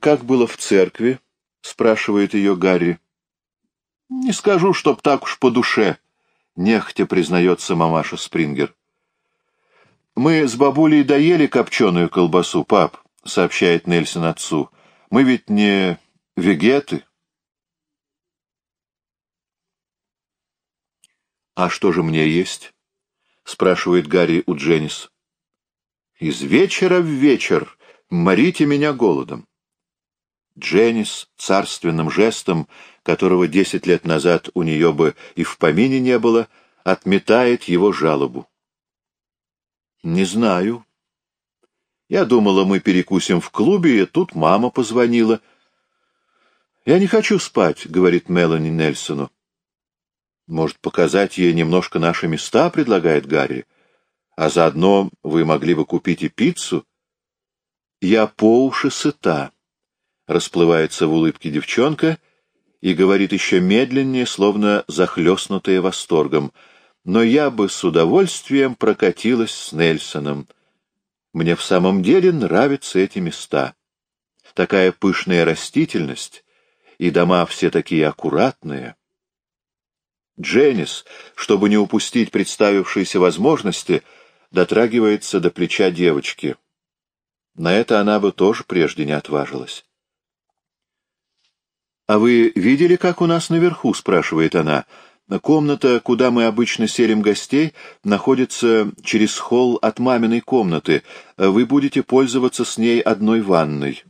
как было в церкви?» — спрашивает ее Гарри. «Не скажу, чтоб так уж по душе», — нехотя признается мамаша Спрингер. «Мы с бабулей доели копченую колбасу, пап», — сообщает Нельсон отцу. «Мы ведь не вегеты». «А что же мне есть?» — спрашивает Гарри у Дженнис. «Из вечера в вечер морите меня голодом». Дженнис царственным жестом, которого десять лет назад у нее бы и в помине не было, отметает его жалобу. «Не знаю. Я думала, мы перекусим в клубе, и тут мама позвонила». «Я не хочу спать», — говорит Мелани Нельсону. «Может, показать ей немножко наши места?» — предлагает Гарри. «А заодно вы могли бы купить и пиццу?» «Я по уши сыта», — расплывается в улыбке девчонка и говорит еще медленнее, словно захлестнутая восторгом. «Но я бы с удовольствием прокатилась с Нельсоном. Мне в самом деле нравятся эти места. Такая пышная растительность, и дома все такие аккуратные». Дженнис, чтобы не упустить представившиеся возможности, дотрагивается до плеча девочки. На это она бы тоже прежде не отважилась. «А вы видели, как у нас наверху?» — спрашивает она. «Комната, куда мы обычно селим гостей, находится через холл от маминой комнаты. Вы будете пользоваться с ней одной ванной».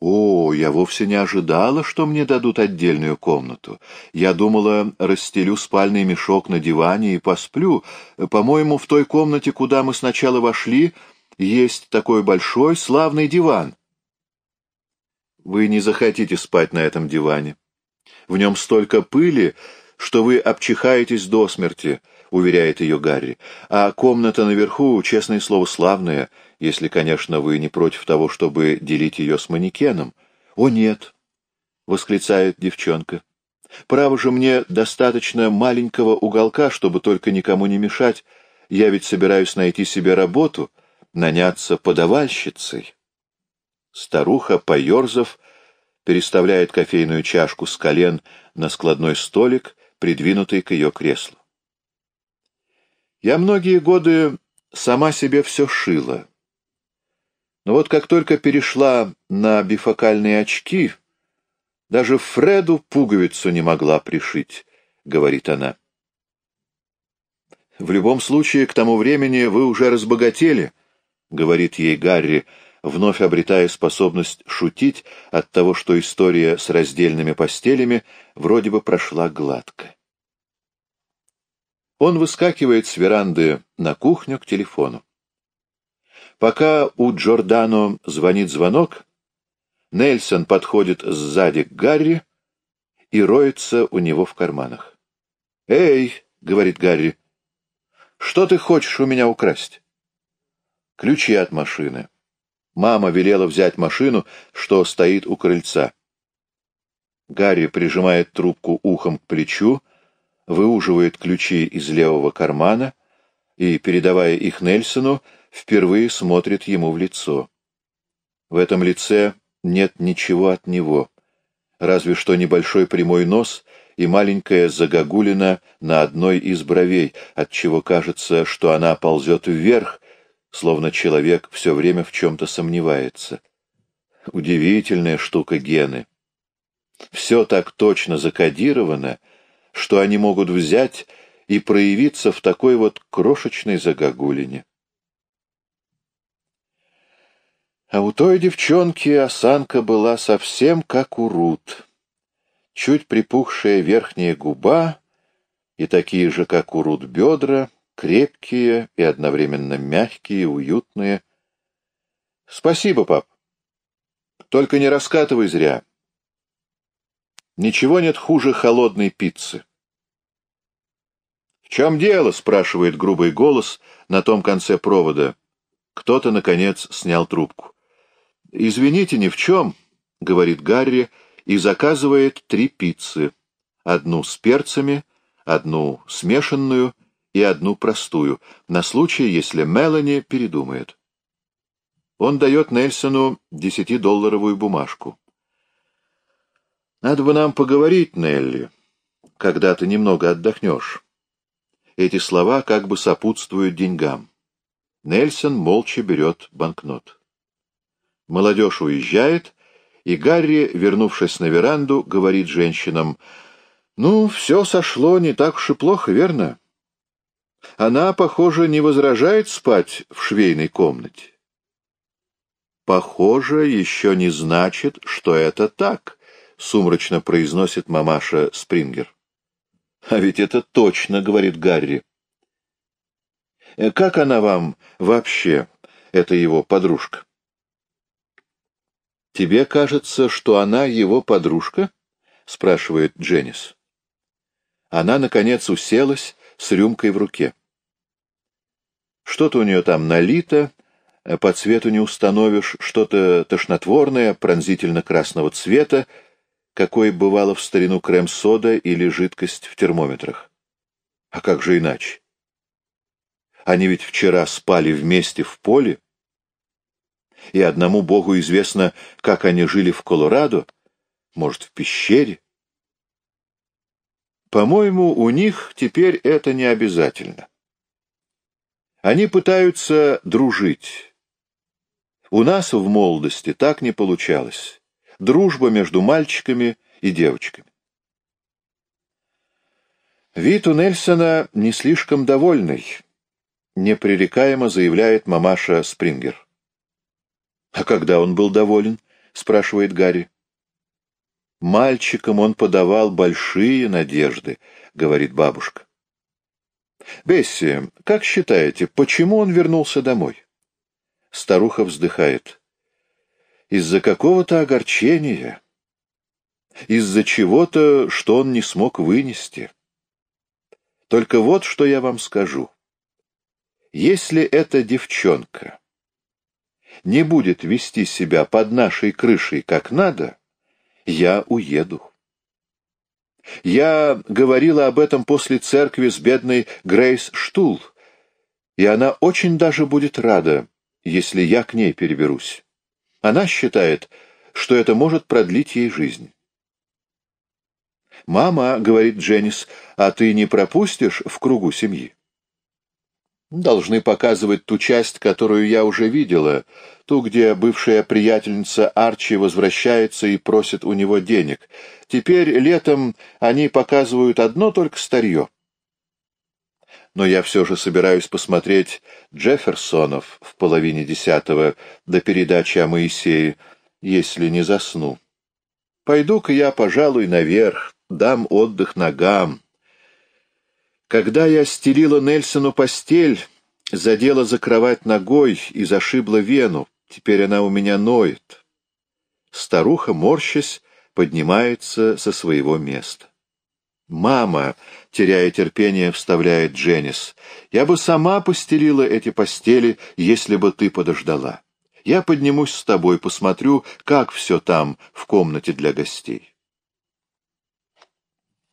«О, я вовсе не ожидала, что мне дадут отдельную комнату. Я думала, расстелю спальный мешок на диване и посплю. По-моему, в той комнате, куда мы сначала вошли, есть такой большой славный диван». «Вы не захотите спать на этом диване. В нем столько пыли, что вы обчихаетесь до смерти», — уверяет ее Гарри. «А комната наверху, честное слово, славная» если, конечно, вы не против того, чтобы делить ее с манекеном. — О, нет! — восклицает девчонка. — Право же мне достаточно маленького уголка, чтобы только никому не мешать. Я ведь собираюсь найти себе работу, наняться подавальщицей. Старуха, поерзав, переставляет кофейную чашку с колен на складной столик, придвинутый к ее креслу. Я многие годы сама себе все шила. Но вот как только перешла на бифокальные очки, даже Фреду пуговицу не могла пришить, — говорит она. В любом случае, к тому времени вы уже разбогатели, — говорит ей Гарри, вновь обретая способность шутить от того, что история с раздельными постелями вроде бы прошла гладко. Он выскакивает с веранды на кухню к телефону. Пока у Джордано звонит звонок, Нельсон подходит сзади к Гарри и роется у него в карманах. «Эй!» — говорит Гарри. «Что ты хочешь у меня украсть?» «Ключи от машины. Мама велела взять машину, что стоит у крыльца». Гарри прижимает трубку ухом к плечу, выуживает ключи из левого кармана и, передавая их Нельсону, впервые смотрит ему в лицо. В этом лице нет ничего от него, разве что небольшой прямой нос и маленькая загогулина на одной из бровей, отчего кажется, что она ползет вверх, словно человек все время в чем-то сомневается. Удивительная штука гены. Все так точно закодировано, что они могут взять и проявиться в такой вот крошечной загогулине. А у той девчонки осанка была совсем как у Рут. Чуть припухшая верхняя губа и такие же, как у Рут, бедра, крепкие и одновременно мягкие, уютные. Спасибо, пап. Только не раскатывай зря. Ничего нет хуже холодной пиццы. «В чем дело?» — спрашивает грубый голос на том конце провода. Кто-то, наконец, снял трубку. «Извините, ни в чем», — говорит Гарри и заказывает три пиццы. Одну с перцами, одну смешанную и одну простую, на случай, если Мелани передумает. Он дает Нельсону десятидолларовую бумажку. «Надо бы нам поговорить, Нелли, когда ты немного отдохнешь». Эти слова как бы сопутствуют деньгам. Нельсон молча берет банкнот. Молодежь уезжает, и Гарри, вернувшись на веранду, говорит женщинам, «Ну, все сошло не так уж и плохо, верно? Она, похоже, не возражает спать в швейной комнате». «Похоже, еще не значит, что это так», — сумрачно произносит мамаша Спрингер. «А ведь это точно», — говорит Гарри. «Э, «Как она вам вообще, это его подружка?» «Тебе кажется, что она его подружка?» — спрашивает Дженнис. Она, наконец, уселась с рюмкой в руке. Что-то у нее там налито, по цвету не установишь, что-то тошнотворное, пронзительно-красного цвета, какое бывало в старину крем-сода или жидкость в термометрах. А как же иначе? Они ведь вчера спали вместе в поле, и одному Богу известно, как они жили в Колорадо, может, в пещере. По-моему, у них теперь это не обязательно. Они пытаются дружить. У нас в молодости так не получалось. Дружба между мальчиками и девочками. Вид у Нельсона не слишком довольный, непререкаемо заявляет мамаша Спрингер. «А когда он был доволен?» — спрашивает Гарри. «Мальчикам он подавал большие надежды», — говорит бабушка. «Бесси, как считаете, почему он вернулся домой?» Старуха вздыхает. «Из-за какого-то огорчения, из-за чего-то, что он не смог вынести. Только вот что я вам скажу. Если эта девчонка не будет вести себя под нашей крышей как надо, я уеду. Я говорила об этом после церкви с бедной Грейс Штул, и она очень даже будет рада, если я к ней переберусь. Она считает, что это может продлить ей жизнь. «Мама», — говорит Дженнис, — «а ты не пропустишь в кругу семьи?» Должны показывать ту часть, которую я уже видела, ту, где бывшая приятельница Арчи возвращается и просит у него денег. Теперь летом они показывают одно только старье. Но я все же собираюсь посмотреть Джефферсонов в половине десятого до передачи о Моисее, если не засну. Пойду-ка я, пожалуй, наверх, дам отдых ногам, когда я стелила Нельсону постель, задела за кровать ногой и зашибла вену, теперь она у меня ноет. Старуха, морщась, поднимается со своего места. «Мама», — теряя терпение, вставляет Дженнис, — «я бы сама постелила эти постели, если бы ты подождала. Я поднимусь с тобой, посмотрю, как все там, в комнате для гостей».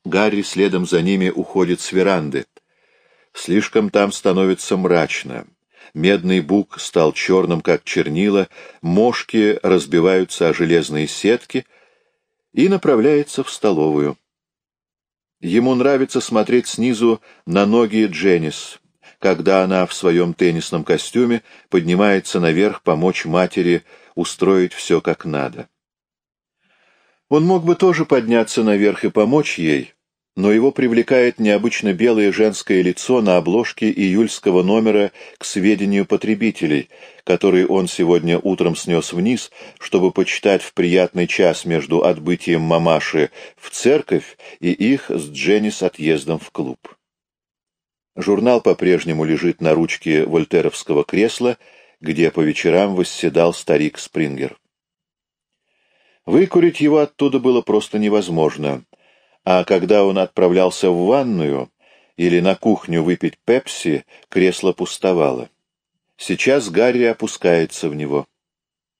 Гарри следом за ними уходит с веранды. Слишком там становится мрачно. Медный бук стал черным, как чернила, мошки разбиваются о железные сетки и направляется в столовую. Ему нравится смотреть снизу на ноги Дженнис, когда она в своем теннисном костюме поднимается наверх помочь матери устроить все как надо. Он мог бы тоже подняться наверх и помочь ей, но его привлекает необычно белое женское лицо на обложке июльского номера к сведению потребителей, который он сегодня утром снес вниз, чтобы почитать в приятный час между отбытием мамаши в церковь и их с Дженнис отъездом в клуб. Журнал по-прежнему лежит на ручке вольтеровского кресла, где по вечерам восседал старик Спрингер. Выкурить его оттуда было просто невозможно, а когда он отправлялся в ванную или на кухню выпить пепси, кресло пустовало. Сейчас Гарри опускается в него.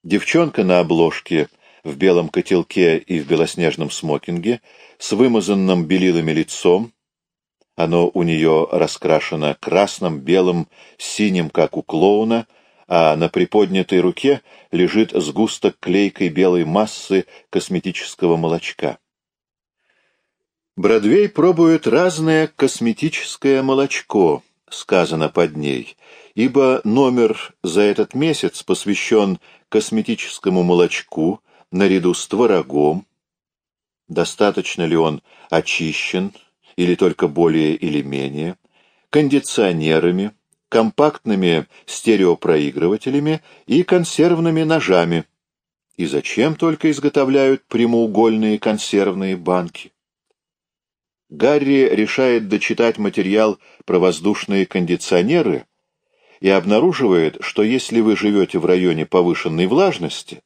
Девчонка на обложке в белом котелке и в белоснежном смокинге, с вымазанным белилами лицом, оно у нее раскрашено красным, белым, синим, как у клоуна, а на приподнятой руке лежит сгусток клейкой белой массы косметического молочка. Бродвей пробует разное косметическое молочко, сказано под ней, ибо номер за этот месяц посвящен косметическому молочку наряду с творогом. Достаточно ли он очищен, или только более или менее, кондиционерами, компактными стереопроигрывателями и консервными ножами. И зачем только изготовляют прямоугольные консервные банки? Гарри решает дочитать материал про воздушные кондиционеры и обнаруживает, что если вы живете в районе повышенной влажности,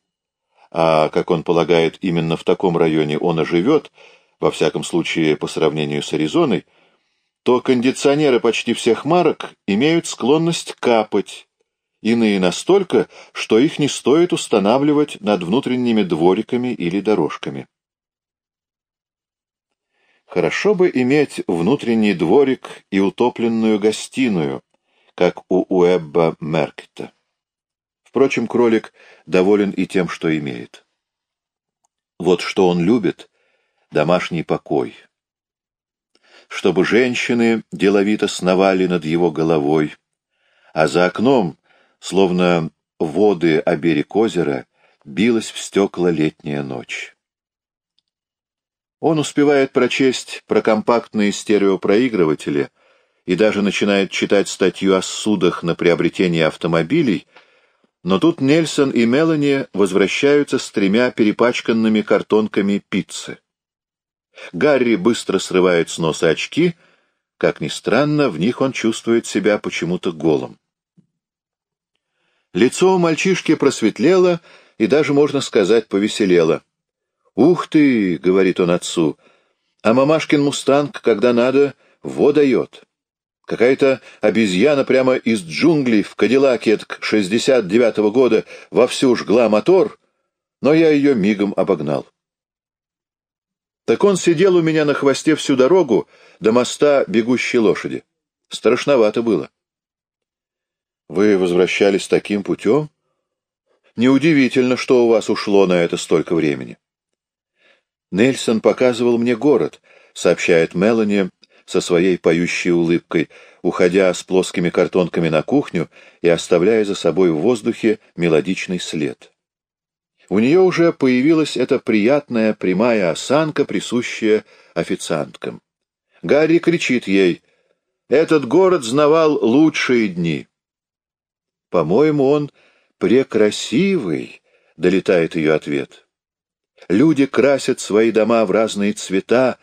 а, как он полагает, именно в таком районе он и живет, во всяком случае по сравнению с Аризоной, то кондиционеры почти всех марок имеют склонность капать, иные настолько, что их не стоит устанавливать над внутренними двориками или дорожками. Хорошо бы иметь внутренний дворик и утопленную гостиную, как у Уэбба Меркета. Впрочем, кролик доволен и тем, что имеет. Вот что он любит — домашний покой. Чтобы женщины деловито сновали над его головой, а за окном, словно воды о берег озера, билась в стекла летняя ночь. Он успевает прочесть про компактные стереопроигрыватели и даже начинает читать статью о судах на приобретение автомобилей, но тут Нельсон и Мелани возвращаются с тремя перепачканными картонками пиццы. Гарри быстро срывает с носа очки, как ни странно, в них он чувствует себя почему-то голым. Лицо у мальчишки просветлело и даже, можно сказать, повеселело. «Ух ты!» — говорит он отцу. «А мамашкин мустанг, когда надо, во дает. Какая-то обезьяна прямо из джунглей в Кадиллаке шестьдесят девятого года вовсю жгла мотор, но я ее мигом обогнал. Так он сидел у меня на хвосте всю дорогу до моста бегущей лошади. Страшновато было. Вы возвращались таким путем? Неудивительно, что у вас ушло на это столько времени. Нельсон показывал мне город, сообщает Мелани со своей поющей улыбкой, уходя с плоскими картонками на кухню и оставляя за собой в воздухе мелодичный след. У нее уже появилась эта приятная прямая осанка, присущая официанткам. Гарри кричит ей, «Этот город знавал лучшие дни». «По-моему, он прекрасивый», — долетает ее ответ. «Люди красят свои дома в разные цвета,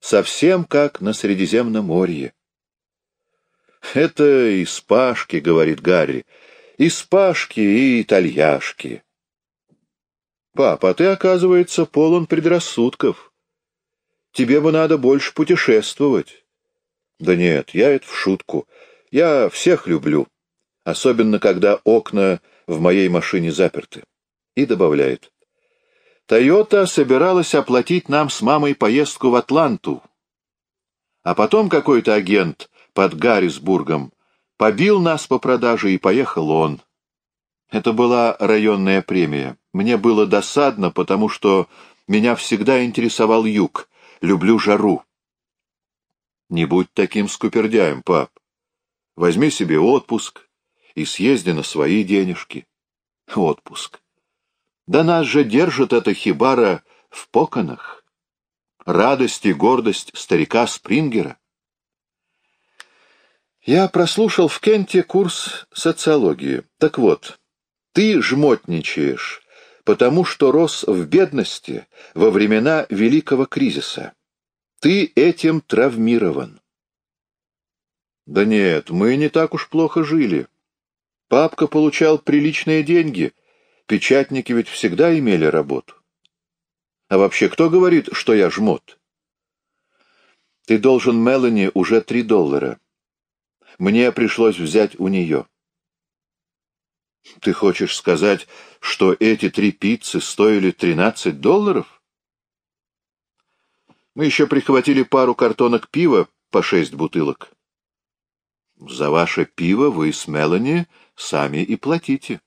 совсем как на Средиземном море». «Это испашки», — говорит Гарри, — «испашки и итальяшки». Папа, ты, оказывается, полон предрассудков. Тебе бы надо больше путешествовать. Да нет, я это в шутку. Я всех люблю, особенно когда окна в моей машине заперты. И добавляет. Тойота собиралась оплатить нам с мамой поездку в Атланту. А потом какой-то агент под Гаррисбургом побил нас по продаже, и поехал он. Это была районная премия. Мне было досадно, потому что меня всегда интересовал юг. Люблю жару. Не будь таким скупердяем, пап. Возьми себе отпуск и съезди на свои денежки. Отпуск. Да нас же держит эта хибара в поконах. Радость и гордость старика Спрингера. Я прослушал в Кенте курс социологии. Так вот, ты жмотничаешь, потому что рос в бедности во времена великого кризиса. Ты этим травмирован. Да нет, мы не так уж плохо жили. Папка получал приличные деньги, печатники ведь всегда имели работу. А вообще, кто говорит, что я жмот? Ты должен Мелани уже три доллара. Мне пришлось взять у нее. Ты хочешь сказать, что эти три пиццы стоили 13 долларов? Мы еще прихватили пару картонок пива по шесть бутылок. За ваше пиво вы с Мелани сами и платите.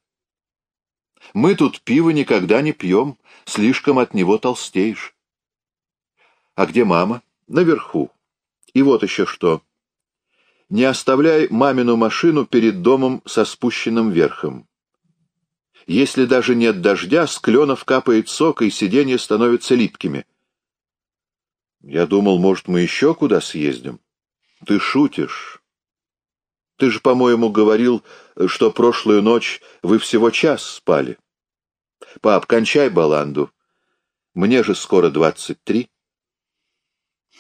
Мы тут пиво никогда не пьем, слишком от него толстеешь. А где мама? Наверху. И вот еще что. Не оставляй мамину машину перед домом со спущенным верхом. Если даже нет дождя, с кленов капает сок, и сиденья становятся липкими. Я думал, может, мы еще куда съездим. Ты шутишь. Ты же, по-моему, говорил, что прошлую ночь вы всего час спали. Пап, кончай баланду. Мне же скоро двадцать три.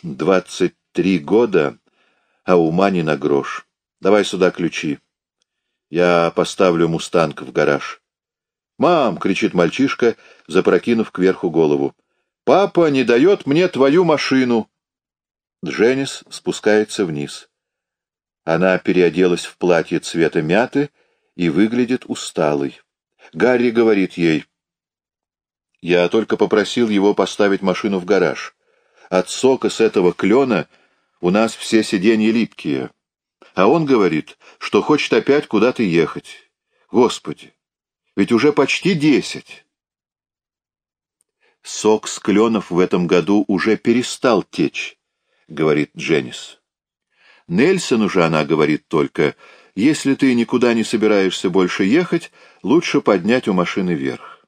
Двадцать три года, а ума не на грош. Давай сюда ключи. Я поставлю «Мустанг» в гараж. «Мам!» — кричит мальчишка, запрокинув кверху голову. «Папа не дает мне твою машину!» Дженнис спускается вниз. Она переоделась в платье цвета мяты и выглядит усталой. Гарри говорит ей, «Я только попросил его поставить машину в гараж. От сока с этого клена у нас все сиденья липкие. А он говорит, что хочет опять куда-то ехать. Господи, ведь уже почти десять!» Сок с кленов в этом году уже перестал течь, говорит Дженнис. Нельсону же она говорит только, если ты никуда не собираешься больше ехать, лучше поднять у машины вверх.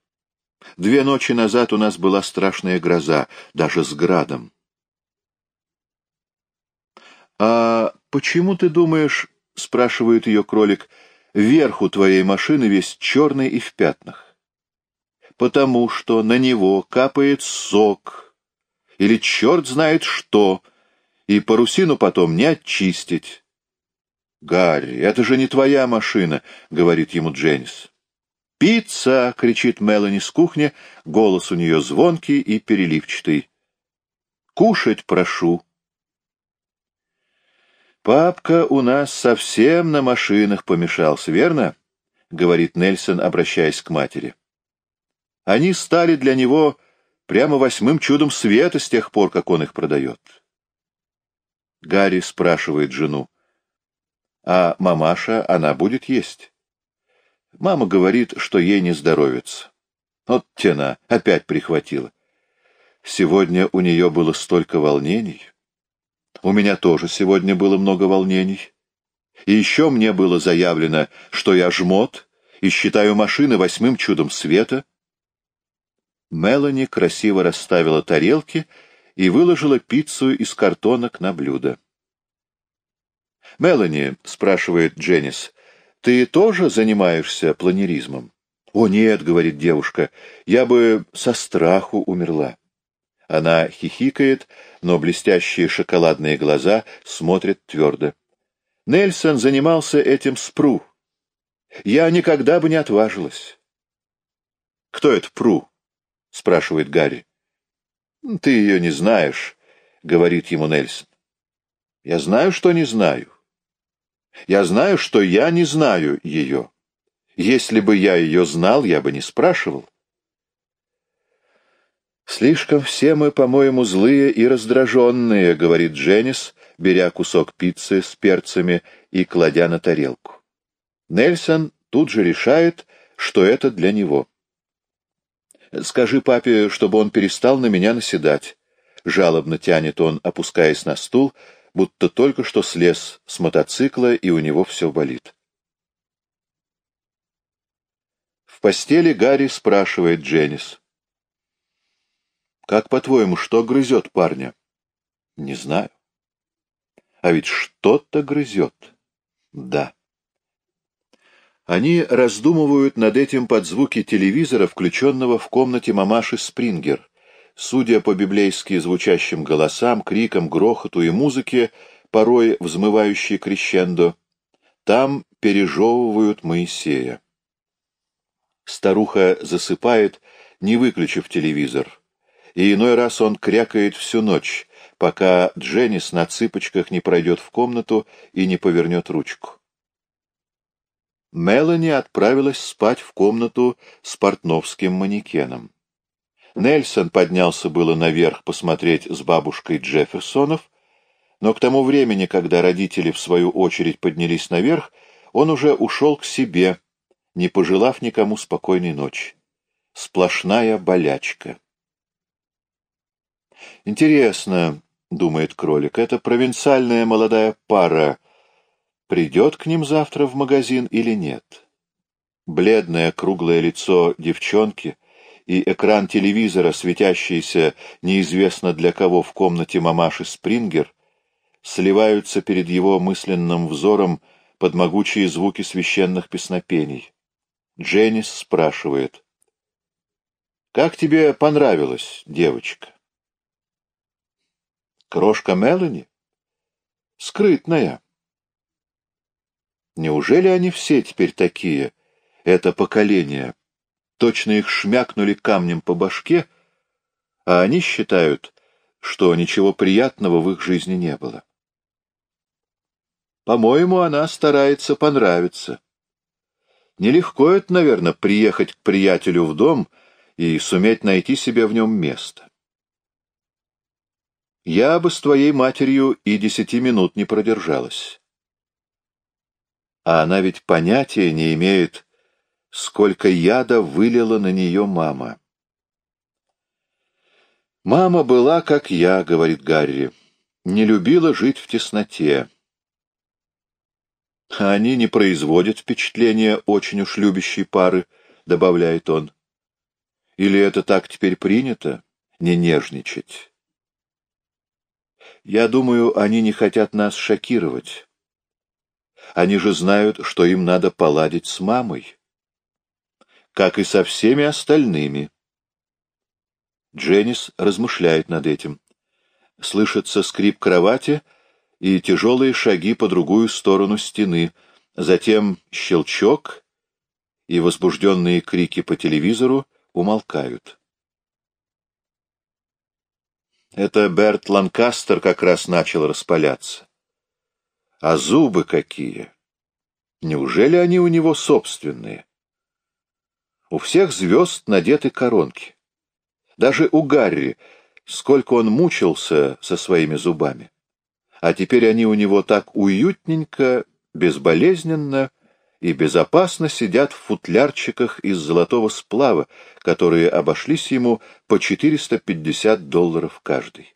Две ночи назад у нас была страшная гроза, даже с градом. «А почему ты думаешь, — спрашивает ее кролик, — верх у твоей машины весь черный и в пятнах? Потому что на него капает сок, или черт знает что, и парусину потом не очистить. «Гарри, это же не твоя машина», — говорит ему Дженнис. «Пицца!» — кричит Мелани с кухни, голос у нее звонкий и переливчатый. «Кушать прошу». «Папка у нас совсем на машинах помешался, верно?» — говорит Нельсон, обращаясь к матери. «Они стали для него прямо восьмым чудом света с тех пор, как он их продает». Гарри спрашивает жену. «А мамаша, она будет есть?» Мама говорит, что ей не здоровится. Вот тена, опять прихватила. Сегодня у нее было столько волнений. У меня тоже сегодня было много волнений. И еще мне было заявлено, что я жмот и считаю машины восьмым чудом света. Мелани красиво расставила тарелки и выложила пиццу из картонок на блюдо. «Мелани», — спрашивает Дженнис, — «ты тоже занимаешься планеризмом?» «О, нет», — говорит девушка, — «я бы со страху умерла». Она хихикает, но блестящие шоколадные глаза смотрят твердо. Нельсон занимался этим с Пру. Я никогда бы не отважилась. «Кто это Пру?» — спрашивает Гарри. «Ты ее не знаешь», — говорит ему Нельсон. «Я знаю, что не знаю. Я знаю, что я не знаю ее. Если бы я ее знал, я бы не спрашивал». «Слишком все мы, по-моему, злые и раздраженные», — говорит Дженнис, беря кусок пиццы с перцами и кладя на тарелку. Нельсон тут же решает, что это для него. Скажи папе, чтобы он перестал на меня наседать. Жалобно тянет он, опускаясь на стул, будто только что слез с мотоцикла, и у него все болит. В постели Гарри спрашивает Дженнис. «Как, по-твоему, что грызет парня?» «Не знаю». «А ведь что-то грызет». «Да». Они раздумывают над этим под звуки телевизора, включенного в комнате мамаши Спрингер. Судя по библейски звучащим голосам, крикам, грохоту и музыке, порой взмывающей крещендо, там пережевывают Моисея. Старуха засыпает, не выключив телевизор, и иной раз он крякает всю ночь, пока Дженнис на цыпочках не пройдет в комнату и не повернет ручку. Мелани отправилась спать в комнату с портновским манекеном. Нельсон поднялся было наверх посмотреть с бабушкой Джефферсонов, но к тому времени, когда родители в свою очередь поднялись наверх, он уже ушел к себе, не пожелав никому спокойной ночи. Сплошная болячка. Интересно, — думает кролик, — эта провинциальная молодая пара придет к ним завтра в магазин или нет? Бледное круглое лицо девчонки и экран телевизора, светящийся неизвестно для кого в комнате мамаши Спрингер, сливаются перед его мысленным взором под могучие звуки священных песнопений. Дженнис спрашивает. «Как тебе понравилась девочка?» Крошка Мелани? Скрытная. Неужели они все теперь такие, это поколение? Точно их шмякнули камнем по башке, а они считают, что ничего приятного в их жизни не было. По-моему, она старается понравиться. Нелегко это, наверное, приехать к приятелю в дом и суметь найти себе в нем место. Я бы с твоей матерью и десяти минут не продержалась. А она ведь понятия не имеет, сколько яда вылила на нее мама. «Мама была, как я», — говорит Гарри, — «не любила жить в тесноте». «Они не производят впечатления очень уж любящей пары», — добавляет он. «Или это так теперь принято, не нежничать?» Я думаю, они не хотят нас шокировать. Они же знают, что им надо поладить с мамой. Как и со всеми остальными. Дженнис размышляет над этим. Слышится скрип кровати и тяжелые шаги по другую сторону стены, затем щелчок, и возбужденные крики по телевизору умолкают. Это Берт Ланкастер как раз начал распаляться. А зубы какие! Неужели они у него собственные? У всех звезд надеты коронки. Даже у Гарри, сколько он мучился со своими зубами. А теперь они у него так уютненько, безболезненно и безопасно сидят в футлярчиках из золотого сплава, которые обошлись ему по 450 долларов каждый.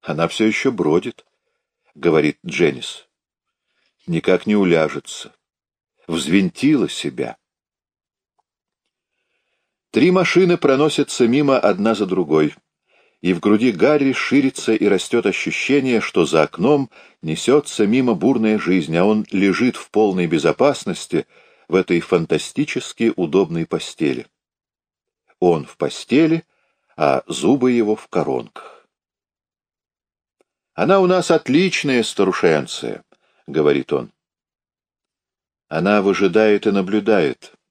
«Она все еще бродит», — говорит Дженнис. «Никак не уляжется. Взвинтила себя». Три машины проносятся мимо одна за другой и в груди Гарри ширится и растет ощущение, что за окном несется мимо бурная жизнь, а он лежит в полной безопасности в этой фантастически удобной постели. Он в постели, а зубы его в коронках. «Она у нас отличная старушенция», — говорит он. Она выжидает и наблюдает. —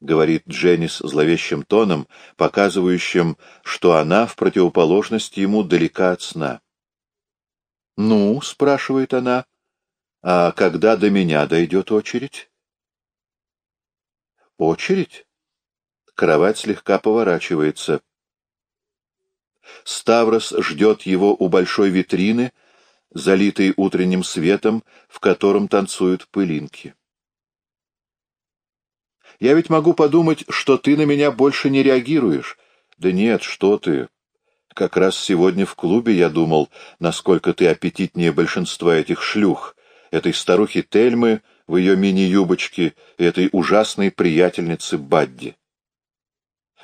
говорит Дженнис зловещим тоном, показывающим, что она, в противоположность ему, далека от сна. «Ну?» — спрашивает она. «А когда до меня дойдет очередь?» «Очередь?» Кровать слегка поворачивается. Ставрос ждет его у большой витрины, залитой утренним светом, в котором танцуют пылинки. Я ведь могу подумать, что ты на меня больше не реагируешь. Да нет, что ты. Как раз сегодня в клубе я думал, насколько ты аппетитнее большинства этих шлюх, этой старухи Тельмы в ее мини-юбочке и этой ужасной приятельницы Бадди.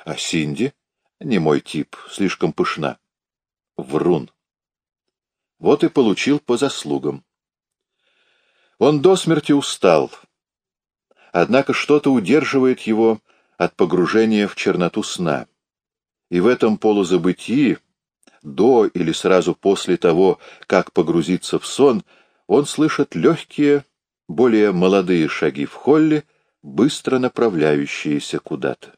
А Синди? Не мой тип, слишком пышна. Врун. Вот и получил по заслугам. Он до смерти устал, Однако что-то удерживает его от погружения в черноту сна. И в этом полузабытии, до или сразу после того, как погрузиться в сон, он слышит легкие, более молодые шаги в холле, быстро направляющиеся куда-то.